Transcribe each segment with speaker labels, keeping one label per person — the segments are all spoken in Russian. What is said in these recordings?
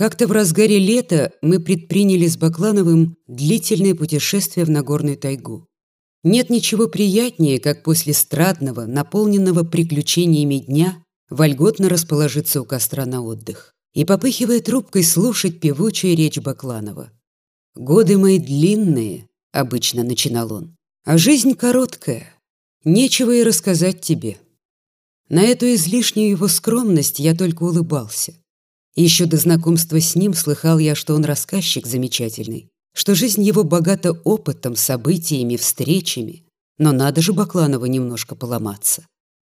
Speaker 1: Как-то в разгаре лета мы предприняли с Баклановым длительное путешествие в Нагорную тайгу. Нет ничего приятнее, как после страдного, наполненного приключениями дня, вольготно расположиться у костра на отдых и, попыхивая трубкой, слушать певучую речь Бакланова. «Годы мои длинные», — обычно начинал он, — «а жизнь короткая. Нечего и рассказать тебе». На эту излишнюю его скромность я только улыбался. Еще до знакомства с ним слыхал я, что он рассказчик замечательный, что жизнь его богата опытом, событиями, встречами. Но надо же Бакланову немножко поломаться.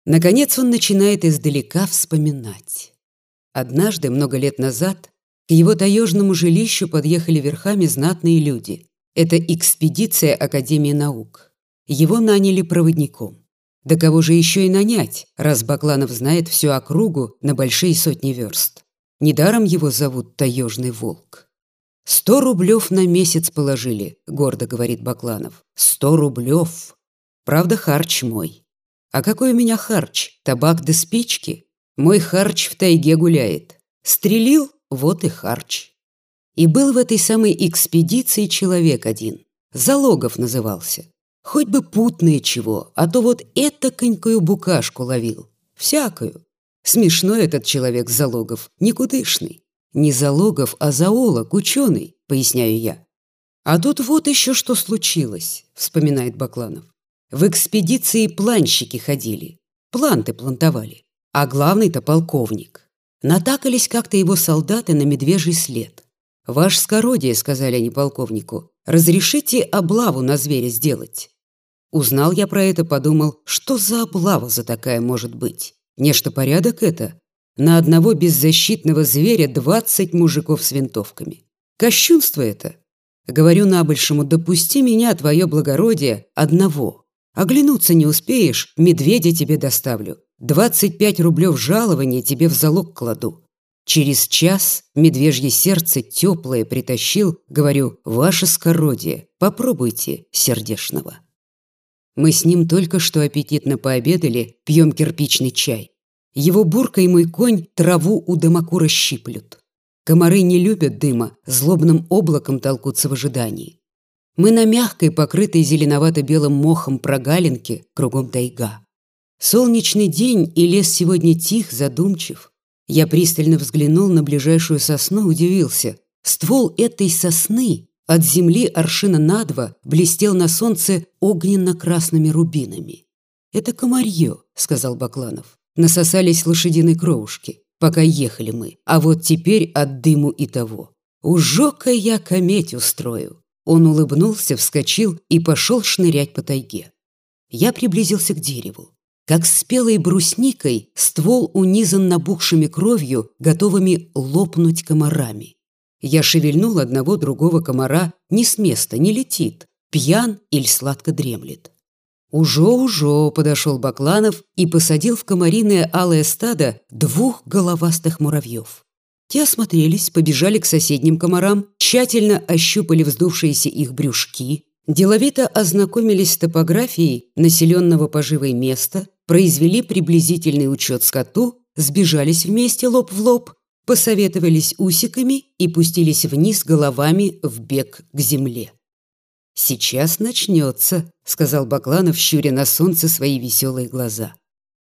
Speaker 1: Наконец он начинает издалека вспоминать. Однажды, много лет назад, к его таежному жилищу подъехали верхами знатные люди. Это экспедиция Академии наук. Его наняли проводником. Да кого же еще и нанять, раз Бакланов знает всю округу на большие сотни верст. Недаром его зовут Таежный Волк. «Сто рублев на месяц положили», — гордо говорит Бакланов. «Сто рублев. Правда, харч мой. А какой у меня харч? Табак да спички? Мой харч в тайге гуляет. Стрелил? Вот и харч». И был в этой самой экспедиции человек один. Залогов назывался. Хоть бы путное чего, а то вот этаконькую букашку ловил. Всякую. Смешной этот человек Залогов, никудышный. Не Залогов, а зоолог, ученый, поясняю я. А тут вот еще что случилось, вспоминает Бакланов. В экспедиции планщики ходили, планты плантовали, а главный-то полковник. Натакались как-то его солдаты на медвежий след. «Ваш скородие», — сказали они полковнику, — «разрешите облаву на зверя сделать». Узнал я про это, подумал, что за облава за такая может быть. Нечто порядок это. На одного беззащитного зверя двадцать мужиков с винтовками. Кощунство это. Говорю набольшему, допусти меня, твое благородие, одного. Оглянуться не успеешь, медведя тебе доставлю. Двадцать пять рублев жалования тебе в залог кладу. Через час медвежье сердце теплое притащил, говорю, ваше скородие, попробуйте сердешного. Мы с ним только что аппетитно пообедали, пьем кирпичный чай. Его бурка и мой конь траву у дымокура щиплют. Комары не любят дыма, злобным облаком толкутся в ожидании. Мы на мягкой, покрытой зеленовато-белым мохом прогалинке, кругом тайга. Солнечный день, и лес сегодня тих, задумчив. Я пристально взглянул на ближайшую сосну, удивился. Ствол этой сосны от земли аршина на два блестел на солнце огненно-красными рубинами. «Это комарье», — сказал Бакланов. Насосались лошадиной кровушки, пока ехали мы. А вот теперь от дыму и того. Ужо-ка я кометь устрою. Он улыбнулся, вскочил и пошел шнырять по тайге. Я приблизился к дереву. Как спелой брусникой ствол унизан набухшими кровью, готовыми лопнуть комарами. Я шевельнул одного другого комара, не с места, не летит, пьян или сладко дремлет. Ужо-ужо подошел Бакланов и посадил в комариное алое стадо двух головастых муравьев. Те осмотрелись, побежали к соседним комарам, тщательно ощупали вздувшиеся их брюшки, деловито ознакомились с топографией населенного поживой места, произвели приблизительный учет скоту, сбежались вместе лоб в лоб посоветовались усиками и пустились вниз головами в бег к земле. «Сейчас начнется», — сказал Бакланов, щуря на солнце свои веселые глаза.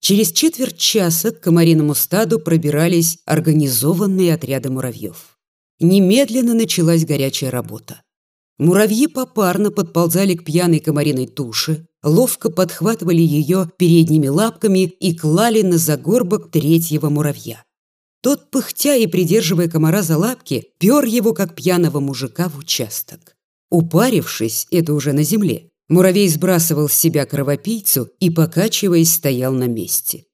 Speaker 1: Через четверть часа к комариному стаду пробирались организованные отряды муравьев. Немедленно началась горячая работа. Муравьи попарно подползали к пьяной комариной туше, ловко подхватывали ее передними лапками и клали на загорбок третьего муравья. Тот, пыхтя и придерживая комара за лапки, пер его, как пьяного мужика, в участок. Упарившись, это уже на земле, муравей сбрасывал с себя кровопийцу и, покачиваясь, стоял на месте.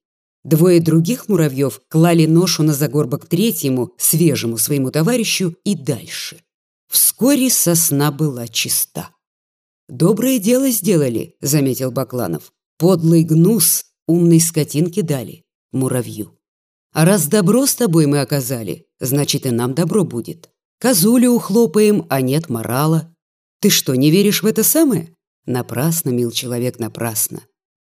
Speaker 1: Двое других муравьев клали ношу на загорбок третьему, свежему своему товарищу, и дальше. Вскоре сосна была чиста. «Доброе дело сделали», — заметил Бакланов. «Подлый гнус умной скотинки дали, муравью». А раз добро с тобой мы оказали, значит, и нам добро будет. Козулю ухлопаем, а нет морала. Ты что, не веришь в это самое? Напрасно, мил человек, напрасно.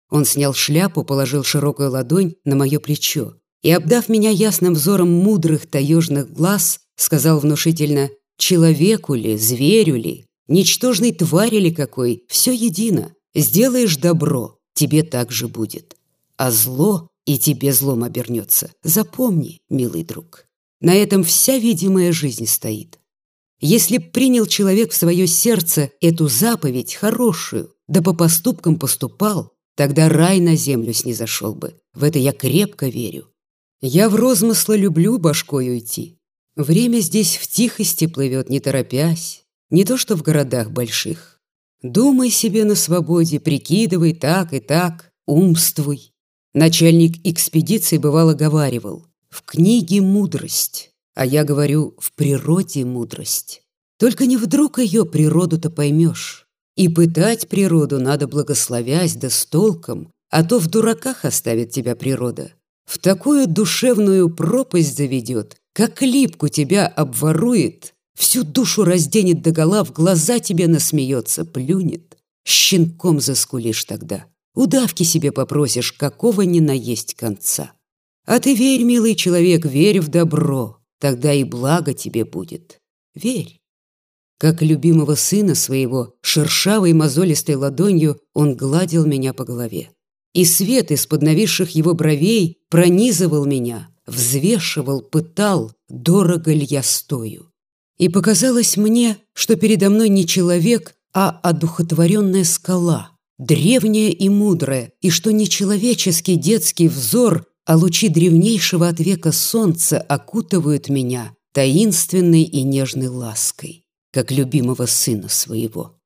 Speaker 1: Он снял шляпу, положил широкую ладонь на мое плечо и, обдав меня ясным взором мудрых таежных глаз, сказал внушительно, человеку ли, зверю ли, ничтожной твари ли какой, все едино. Сделаешь добро, тебе так же будет. А зло и тебе злом обернется. Запомни, милый друг. На этом вся видимая жизнь стоит. Если принял человек в свое сердце эту заповедь хорошую, да по поступкам поступал, тогда рай на землю снизошел бы. В это я крепко верю. Я в розмысло люблю башкой уйти. Время здесь в тихости плывет, не торопясь, не то что в городах больших. Думай себе на свободе, прикидывай так и так, умствуй. Начальник экспедиции бывало говаривал, в книге мудрость, а я говорю, в природе мудрость. Только не вдруг ее природу-то поймешь. И пытать природу надо благословясь да с толком, а то в дураках оставит тебя природа. В такую душевную пропасть заведет, как липку тебя обворует, всю душу разденет догола, в глаза тебе насмеется, плюнет. Щенком заскулишь тогда. Удавки себе попросишь, какого ни наесть конца. А ты верь, милый человек, верь в добро, тогда и благо тебе будет. Верь. Как любимого сына своего, шершавой мозолистой ладонью он гладил меня по голове. И свет из-под нависших его бровей пронизывал меня, взвешивал, пытал, дорого ли я стою. И показалось мне, что передо мной не человек, а одухотворенная скала, древняя и мудрая, и что не человеческий детский взор, а лучи древнейшего от века солнца окутывают меня таинственной и нежной лаской как любимого сына своего.